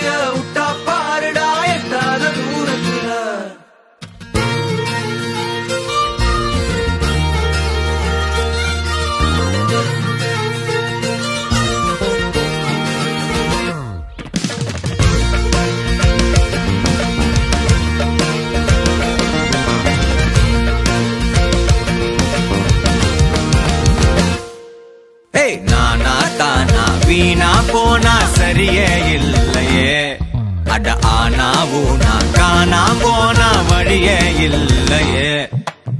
பூச்சிய விட்டா பாருடா எட்டாத தூரத்துல. ஏய் நானா தானா? வீணா போனா சரியே இல்லையே. அட ஆனா ஊனா காணா போனா வழியே இல்லையே.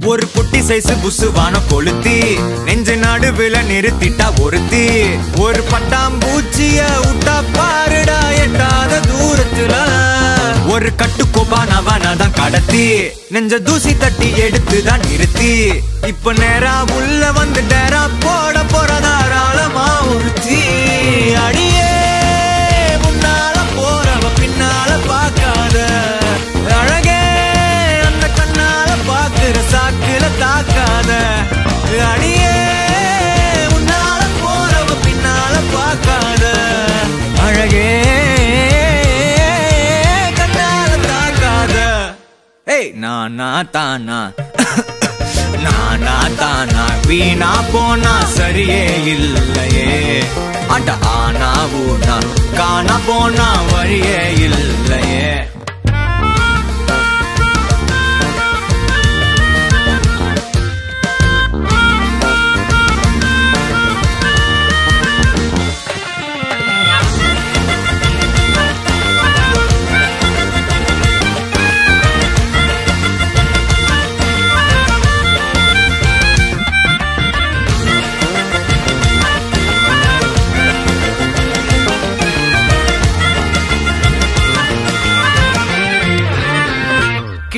ஒரு குட்டி சைஸ் புசுவான கொளுத்தி நெஞ்ச நடுவுல நிறுத்திட்டா ஒருத்தி. ஒரு பட்டாம்பூச்சிய விட்டா பாருடா எட்டாத தூரத்துல. ஒரு கட்டுக்கோபானவன தான் கடத்தி நெஞ்ச தூசி தட்டி எடுத்து தான் நிறுத்தி. இப்ப நேரா உள்ள வந்து டேரா போட போறதாராளமா தாராளமா அடியே முன்னால போறவ பின்னால பார்க்காத. அழகே அந்த கண்ணால பாக்குற சாக்குல தாக்காத. அடியே முன்னால போறவ பின்னால பார்க்காத. அழகே கண்ணால தாக்காத. ஏய் நானா தானா? நானா தானா? வீணா போனா சரியே இல்லையே. அட ஆனா ஊனா காண போனா வழியே இல்லை.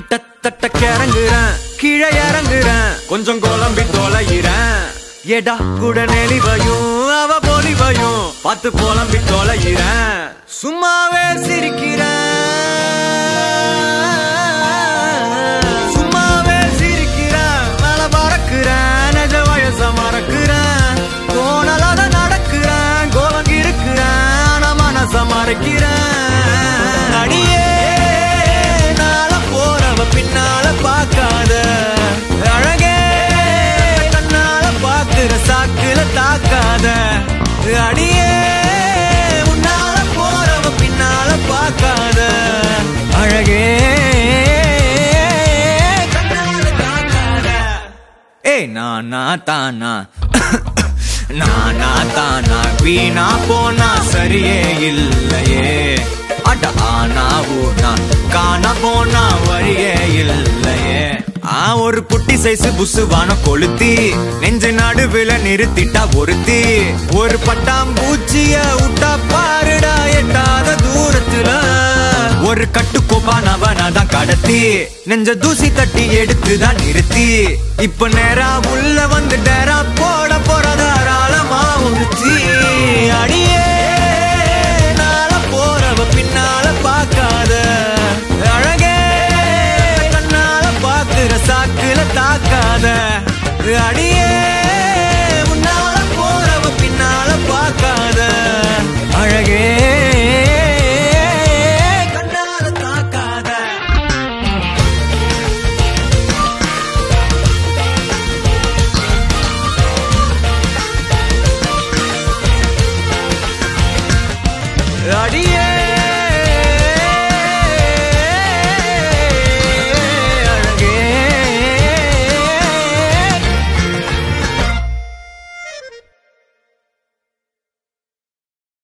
கிட்டத்தட்ட கிறங்குறேன். கீழே இறங்குறேன். கொஞ்சம் கோலம்பி தொலைகிறேன் எடா கூட நெளிவையும் அவ பொலிவையும் பார்த்து புலம்பி தொலைகிறேன் சும்மாவே சிரிக்கிறேன். சும்மாவே சிரிக்கிறேன். மேல பறக்கிறேன். நெஜ வயச மறக்கிறேன். கோணலாத நடக்கிறேன். கோலம் இருக்கிறேன். மனச மறைக்கிறேன். அடியே. முன்னால போறவ பின்னால பார்க்காத. அழகே. கண்ணால ஏய் நானா தானா நானா தானா வீணா போனா சரியே இல்லையே. ஒரு குட்டி சைஸ் புசுவான கொளுத்தி நெஞ்ச நடுவுல நிறுத்திட்டா ஒருத்தி. ஒரு பட்டாம்பூச்சிய விட்டா பாருடா எட்டாத தூரத்துல. ஒரு கட்டுக்கோப்பானவன தான் கடத்தி நெஞ்ச தூசி தட்டி எடுத்துதான் நிறுத்தி. இப்ப நேரா உள்ள வந்து டேரா போ. பார்க்காத அடியே முன்னால போறவ பின்னால பார்க்காத. அழகே அடியே